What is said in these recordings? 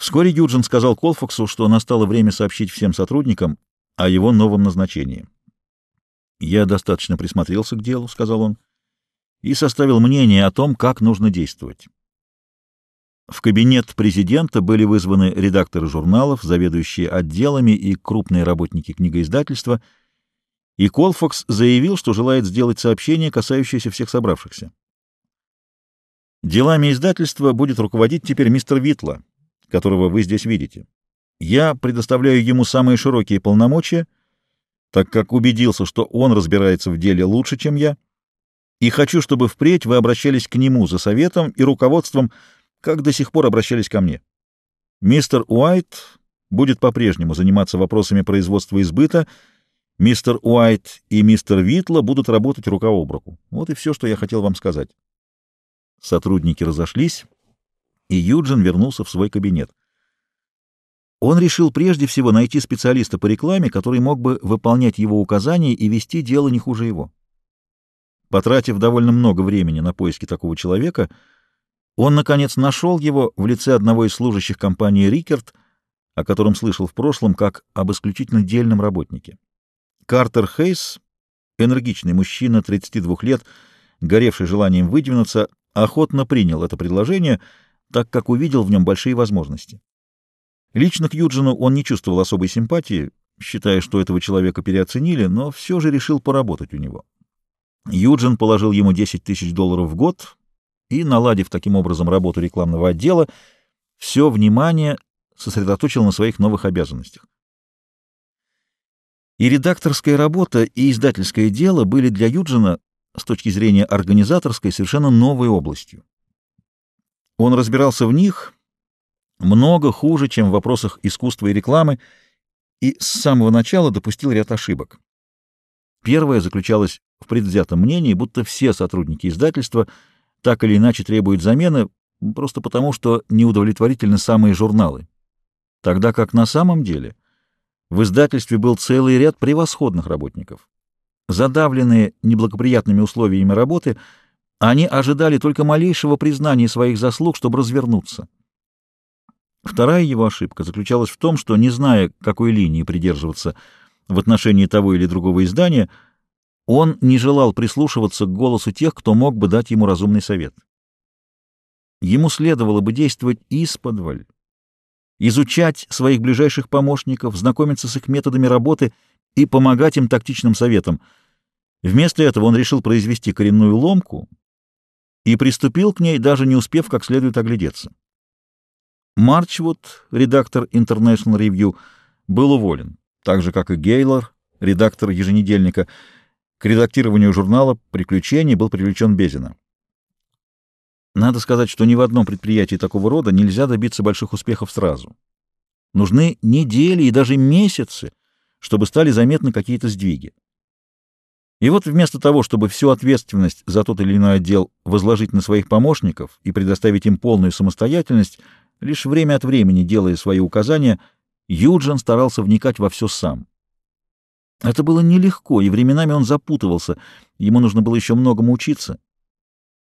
Вскоре Юджин сказал Колфаксу, что настало время сообщить всем сотрудникам о его новом назначении. «Я достаточно присмотрелся к делу», — сказал он, — «и составил мнение о том, как нужно действовать». В кабинет президента были вызваны редакторы журналов, заведующие отделами и крупные работники книгоиздательства, и Колфакс заявил, что желает сделать сообщение, касающееся всех собравшихся. Делами издательства будет руководить теперь мистер Витла, которого вы здесь видите. Я предоставляю ему самые широкие полномочия, так как убедился, что он разбирается в деле лучше, чем я, и хочу, чтобы впредь вы обращались к нему за советом и руководством, как до сих пор обращались ко мне. Мистер Уайт будет по-прежнему заниматься вопросами производства и сбыта, мистер Уайт и мистер Витла будут работать рука об руку. Вот и все, что я хотел вам сказать. Сотрудники разошлись, и Юджин вернулся в свой кабинет. Он решил прежде всего найти специалиста по рекламе, который мог бы выполнять его указания и вести дело не хуже его. Потратив довольно много времени на поиски такого человека, он, наконец, нашел его в лице одного из служащих компании «Рикерт», о котором слышал в прошлом как об исключительно дельном работнике. Картер Хейс, энергичный мужчина 32 лет, горевший желанием выдвинуться, охотно принял это предложение, так как увидел в нем большие возможности. Лично к Юджину он не чувствовал особой симпатии, считая, что этого человека переоценили, но все же решил поработать у него. Юджин положил ему 10 тысяч долларов в год и, наладив таким образом работу рекламного отдела, все внимание сосредоточил на своих новых обязанностях. И редакторская работа, и издательское дело были для Юджина с точки зрения организаторской совершенно новой областью. Он разбирался в них много хуже, чем в вопросах искусства и рекламы, и с самого начала допустил ряд ошибок. Первая заключалась в предвзятом мнении, будто все сотрудники издательства так или иначе требуют замены, просто потому что неудовлетворительны самые журналы. Тогда как на самом деле в издательстве был целый ряд превосходных работников. Задавленные неблагоприятными условиями работы, они ожидали только малейшего признания своих заслуг, чтобы развернуться. Вторая его ошибка заключалась в том, что, не зная, какой линии придерживаться в отношении того или другого издания, он не желал прислушиваться к голосу тех, кто мог бы дать ему разумный совет. Ему следовало бы действовать исподволь, изучать своих ближайших помощников, знакомиться с их методами работы и помогать им тактичным советам. Вместо этого он решил произвести коренную ломку и приступил к ней, даже не успев как следует оглядеться. Марчвуд, редактор International Review, был уволен, так же, как и Гейлор, редактор еженедельника. К редактированию журнала «Приключений» был привлечен Безина. Надо сказать, что ни в одном предприятии такого рода нельзя добиться больших успехов сразу. Нужны недели и даже месяцы, чтобы стали заметны какие-то сдвиги. И вот вместо того, чтобы всю ответственность за тот или иной отдел возложить на своих помощников и предоставить им полную самостоятельность, Лишь время от времени, делая свои указания, Юджин старался вникать во все сам. Это было нелегко, и временами он запутывался, ему нужно было еще многому учиться.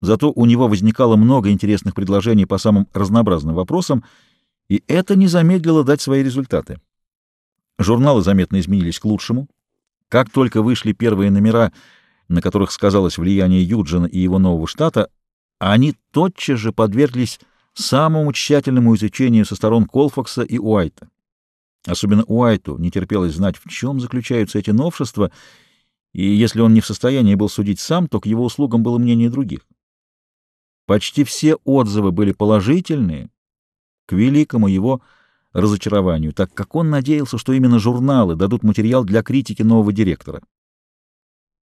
Зато у него возникало много интересных предложений по самым разнообразным вопросам, и это не замедлило дать свои результаты. Журналы заметно изменились к лучшему. Как только вышли первые номера, на которых сказалось влияние Юджина и его нового штата, они тотчас же подверглись самому тщательному изучению со сторон Колфакса и Уайта. Особенно Уайту не терпелось знать, в чем заключаются эти новшества, и если он не в состоянии был судить сам, то к его услугам было мнение других. Почти все отзывы были положительные, к великому его разочарованию, так как он надеялся, что именно журналы дадут материал для критики нового директора.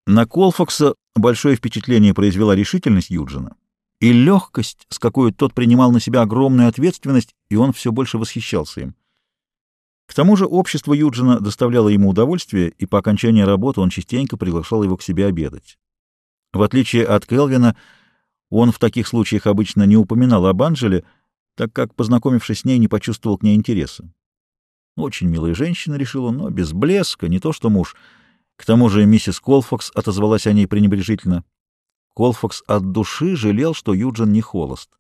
На Колфакса большое впечатление произвела решительность Юджина и легкость, с какой тот принимал на себя огромную ответственность, и он все больше восхищался им. К тому же общество Юджина доставляло ему удовольствие, и по окончании работы он частенько приглашал его к себе обедать. В отличие от Келвина, он в таких случаях обычно не упоминал об Анжеле, так как, познакомившись с ней, не почувствовал к ней интереса. Очень милая женщина, решил он, но без блеска, не то что муж. К тому же миссис Колфокс отозвалась о ней пренебрежительно. Колфакс от души жалел, что Юджин не холост.